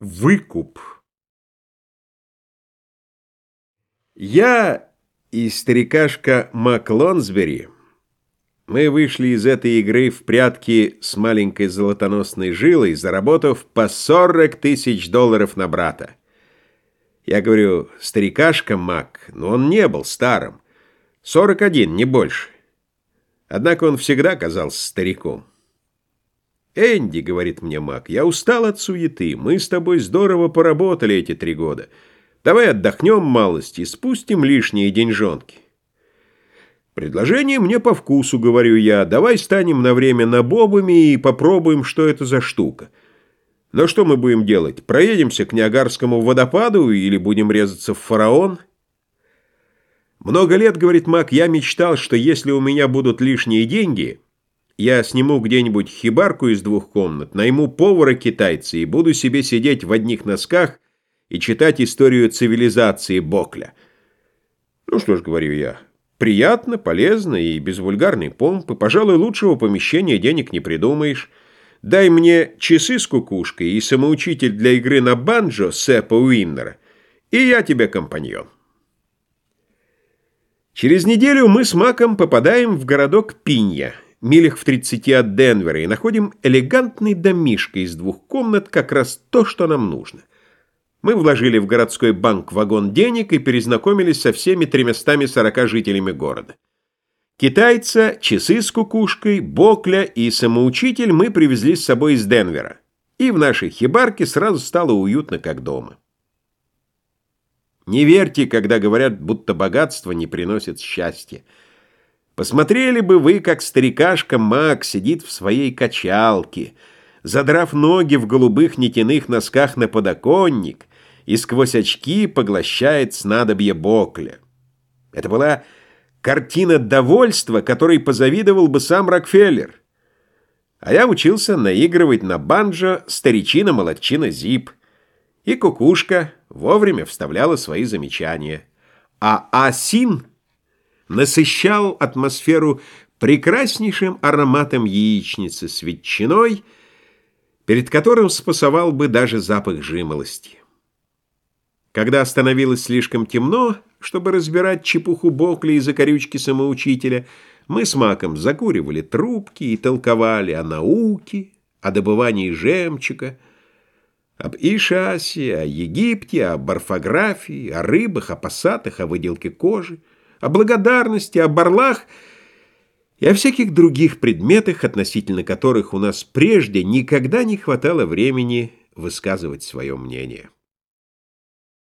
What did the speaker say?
Выкуп. Я и старикашка Мак Лонсбери, мы вышли из этой игры в прятки с маленькой золотоносной жилой, заработав по 40 тысяч долларов на брата. Я говорю, старикашка Мак, но он не был старым. 41, не больше. Однако он всегда казался стариком. «Энди», — говорит мне Мак, — «я устал от суеты. Мы с тобой здорово поработали эти три года. Давай отдохнем малость и спустим лишние деньжонки». «Предложение мне по вкусу», — говорю я. «Давай станем на время набобами и попробуем, что это за штука». Но что мы будем делать? Проедемся к Ниагарскому водопаду или будем резаться в фараон?» «Много лет, — говорит Мак, — я мечтал, что если у меня будут лишние деньги...» Я сниму где-нибудь хибарку из двух комнат, найму повара-китайца и буду себе сидеть в одних носках и читать историю цивилизации Бокля. Ну что ж, говорю я, приятно, полезно и без вульгарной помпы. Пожалуй, лучшего помещения денег не придумаешь. Дай мне часы с кукушкой и самоучитель для игры на банджо Сэпа Уиннера, и я тебе компаньон. Через неделю мы с Маком попадаем в городок Пинья – милях в 30 от Денвера, и находим элегантный домишко из двух комнат, как раз то, что нам нужно. Мы вложили в городской банк вагон денег и перезнакомились со всеми 340 жителями города. Китайца, часы с кукушкой, Бокля и самоучитель мы привезли с собой из Денвера. И в нашей хибарке сразу стало уютно, как дома. Не верьте, когда говорят, будто богатство не приносит счастья. Посмотрели бы вы, как старикашка Мак сидит в своей качалке, задрав ноги в голубых нитяных носках на подоконник и сквозь очки поглощает снадобье Бокля. Это была картина довольства, которой позавидовал бы сам Рокфеллер. А я учился наигрывать на банджо старичина-молодчина Зип, и кукушка вовремя вставляла свои замечания. А Асин насыщал атмосферу прекраснейшим ароматом яичницы с ветчиной, перед которым спасовал бы даже запах жимолости. Когда становилось слишком темно, чтобы разбирать чепуху Бокли и закорючки самоучителя, мы с Маком закуривали трубки и толковали о науке, о добывании жемчуга, об Ишасе, о Египте, о барфографии, о рыбах, о пассатах, о выделке кожи о благодарности, о барлах и о всяких других предметах, относительно которых у нас прежде никогда не хватало времени высказывать свое мнение.